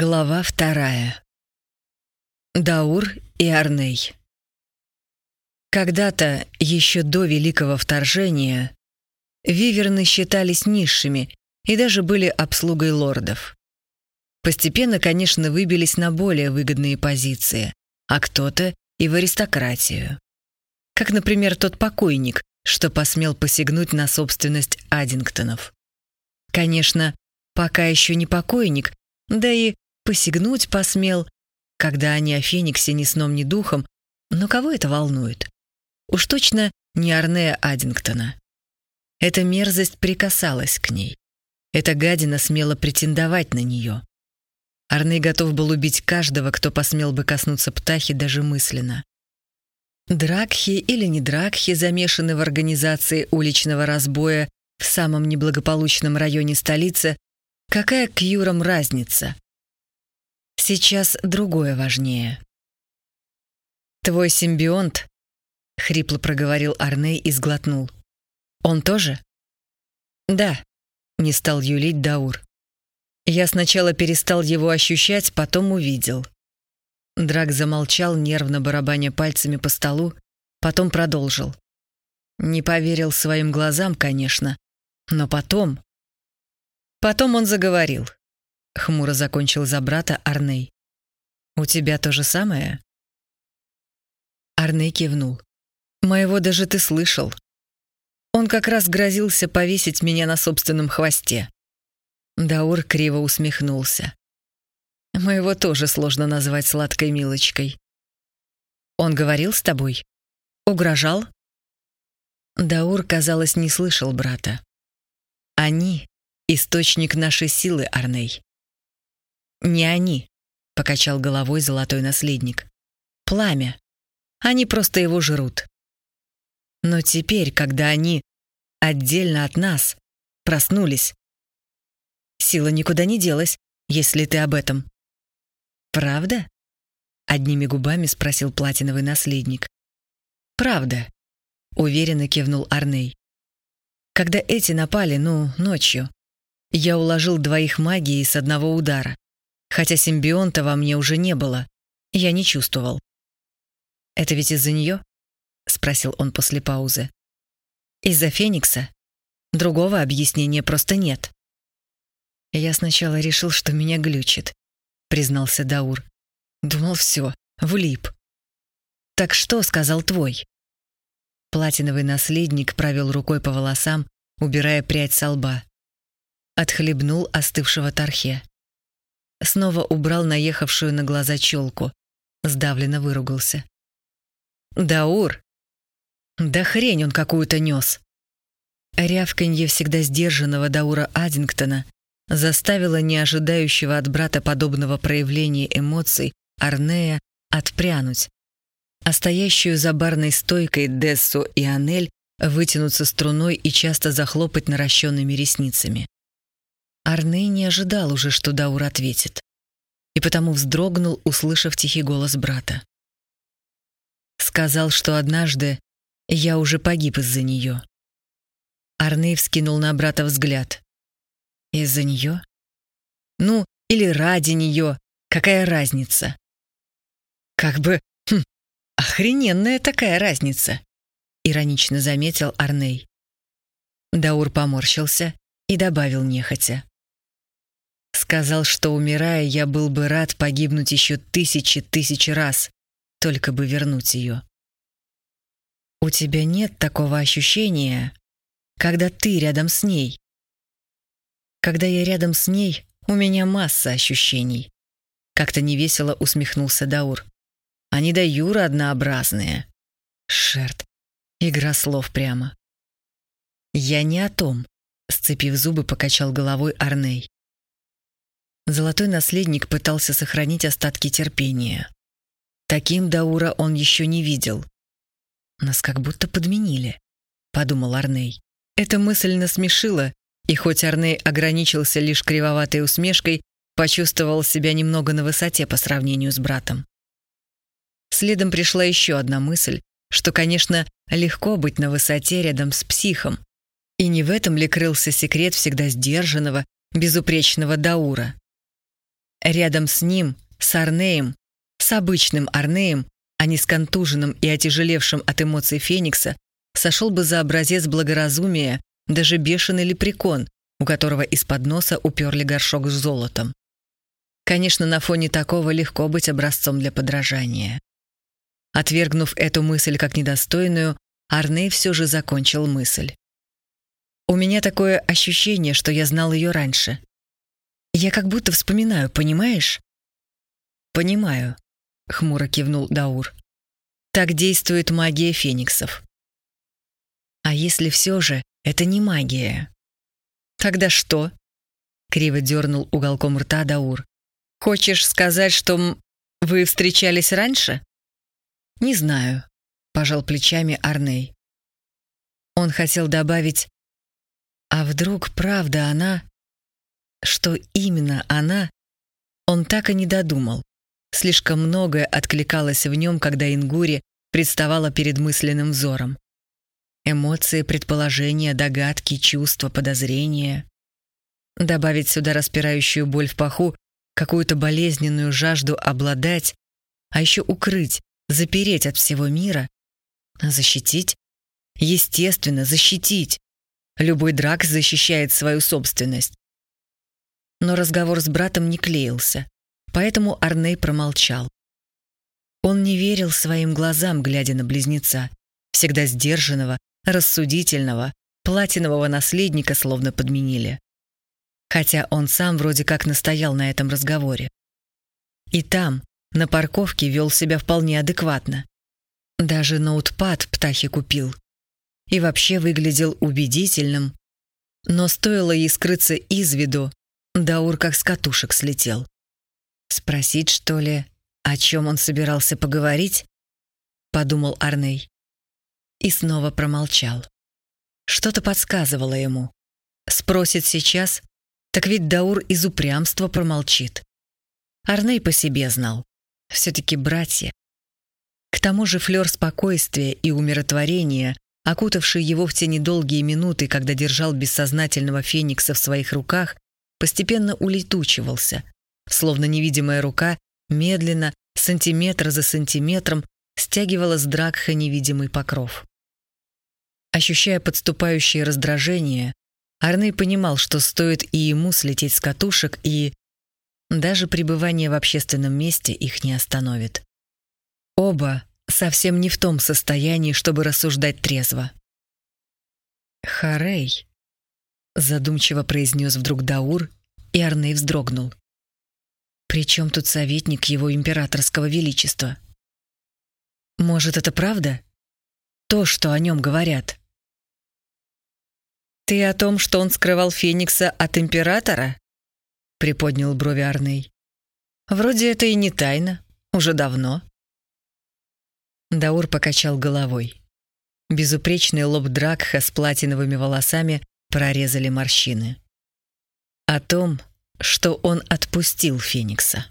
Глава вторая. Даур и Арней. Когда-то, еще до Великого Вторжения, виверны считались низшими и даже были обслугой лордов. Постепенно, конечно, выбились на более выгодные позиции, а кто-то и в аристократию. Как, например, тот покойник, что посмел посягнуть на собственность Аддингтонов. Конечно, пока еще не покойник, да и посягнуть посмел, когда они о Фениксе ни сном, ни духом, но кого это волнует? Уж точно не Арнея Аддингтона. Эта мерзость прикасалась к ней. Эта гадина смела претендовать на нее. Арней готов был убить каждого, кто посмел бы коснуться птахи даже мысленно. Дракхи или не дракхи замешаны в организации уличного разбоя в самом неблагополучном районе столицы, Какая к Юрам разница? Сейчас другое важнее. «Твой симбионт?» — хрипло проговорил Арней и сглотнул. «Он тоже?» «Да», — не стал юлить Даур. «Я сначала перестал его ощущать, потом увидел». Драк замолчал, нервно барабаня пальцами по столу, потом продолжил. Не поверил своим глазам, конечно, но потом... Потом он заговорил. Хмуро закончил за брата Арней. «У тебя то же самое?» Арней кивнул. «Моего даже ты слышал. Он как раз грозился повесить меня на собственном хвосте». Даур криво усмехнулся. «Моего тоже сложно назвать сладкой милочкой». «Он говорил с тобой? Угрожал?» Даур, казалось, не слышал брата. Они, источник нашей силы, Арней. Не они, покачал головой золотой наследник. Пламя. Они просто его жрут. Но теперь, когда они отдельно от нас проснулись, сила никуда не делась, если ты об этом. Правда? Одними губами спросил платиновый наследник. Правда, уверенно кивнул Арней. Когда эти напали, ну, ночью, я уложил двоих магии с одного удара. Хотя симбионта во мне уже не было. Я не чувствовал. «Это ведь из-за нее?» — спросил он после паузы. «Из-за Феникса? Другого объяснения просто нет». «Я сначала решил, что меня глючит», — признался Даур. «Думал, все, влип». «Так что?» — сказал твой. Платиновый наследник провел рукой по волосам, убирая прядь со лба отхлебнул остывшего тархе. Снова убрал наехавшую на глаза челку. Сдавленно выругался. «Даур! Да хрень он какую-то нес!» Рявканье всегда сдержанного Даура Аддингтона заставило неожидающего от брата подобного проявления эмоций Арнея отпрянуть, а стоящую за барной стойкой Дессу и Анель вытянуться струной и часто захлопать наращенными ресницами. Арней не ожидал уже, что Даур ответит, и потому вздрогнул, услышав тихий голос брата. Сказал, что однажды я уже погиб из-за нее. Арней вскинул на брата взгляд. Из-за нее? Ну, или ради нее, какая разница? Как бы, хм, охрененная такая разница, иронично заметил Арней. Даур поморщился и добавил нехотя. Сказал, что, умирая, я был бы рад погибнуть еще тысячи тысяч раз, только бы вернуть ее. У тебя нет такого ощущения, когда ты рядом с ней. Когда я рядом с ней, у меня масса ощущений. Как-то невесело усмехнулся Даур. Они до однообразные. Шерт. Игра слов прямо. Я не о том, сцепив зубы, покачал головой Арней. Золотой наследник пытался сохранить остатки терпения. Таким Даура он еще не видел. «Нас как будто подменили», — подумал Арней. Эта мысль насмешила, и хоть Арней ограничился лишь кривоватой усмешкой, почувствовал себя немного на высоте по сравнению с братом. Следом пришла еще одна мысль, что, конечно, легко быть на высоте рядом с психом. И не в этом ли крылся секрет всегда сдержанного, безупречного Даура? Рядом с ним, с Арнеем, с обычным Арнеем, а не с контуженным и отяжелевшим от эмоций Феникса, сошел бы за образец благоразумия даже бешеный лепрекон, у которого из-под носа уперли горшок с золотом. Конечно, на фоне такого легко быть образцом для подражания. Отвергнув эту мысль как недостойную, Арней все же закончил мысль. «У меня такое ощущение, что я знал ее раньше. Я как будто вспоминаю, понимаешь?» «Понимаю», — хмуро кивнул Даур. «Так действует магия фениксов». «А если все же это не магия?» «Тогда что?» — криво дернул уголком рта Даур. «Хочешь сказать, что вы встречались раньше?» «Не знаю», — пожал плечами Арней. Он хотел добавить «А вдруг правда она?» Что именно она, он так и не додумал. Слишком многое откликалось в нем, когда Ингури представала перед мысленным взором. Эмоции, предположения, догадки, чувства, подозрения. Добавить сюда распирающую боль в паху, какую-то болезненную жажду обладать, а еще укрыть, запереть от всего мира, защитить? Естественно, защитить. Любой драк защищает свою собственность. Но разговор с братом не клеился, поэтому Арней промолчал. Он не верил своим глазам, глядя на близнеца, всегда сдержанного, рассудительного, платинового наследника словно подменили. Хотя он сам вроде как настоял на этом разговоре. И там, на парковке вел себя вполне адекватно. Даже ноутпад птахи купил. И вообще выглядел убедительным. Но стоило ей скрыться из виду, Даур как с катушек слетел. Спросить, что ли, о чем он собирался поговорить? Подумал Арней. И снова промолчал. Что-то подсказывало ему. Спросит сейчас, так ведь Даур из упрямства промолчит. Арней по себе знал. Все-таки братья. К тому же флер спокойствия и умиротворения, окутавший его в те недолгие минуты, когда держал бессознательного феникса в своих руках, постепенно улетучивался, словно невидимая рука медленно, сантиметр за сантиметром, стягивала с Дракха невидимый покров. Ощущая подступающее раздражение, Арней понимал, что стоит и ему слететь с катушек, и даже пребывание в общественном месте их не остановит. Оба совсем не в том состоянии, чтобы рассуждать трезво. «Харей», — задумчиво произнес вдруг Даур, и Арней вздрогнул. «При чем тут советник его императорского величества?» «Может, это правда? То, что о нем говорят?» «Ты о том, что он скрывал Феникса от императора?» — приподнял брови Арней. «Вроде это и не тайна. Уже давно». Даур покачал головой. Безупречный лоб Дракха с платиновыми волосами прорезали морщины. О том, что он отпустил Феникса.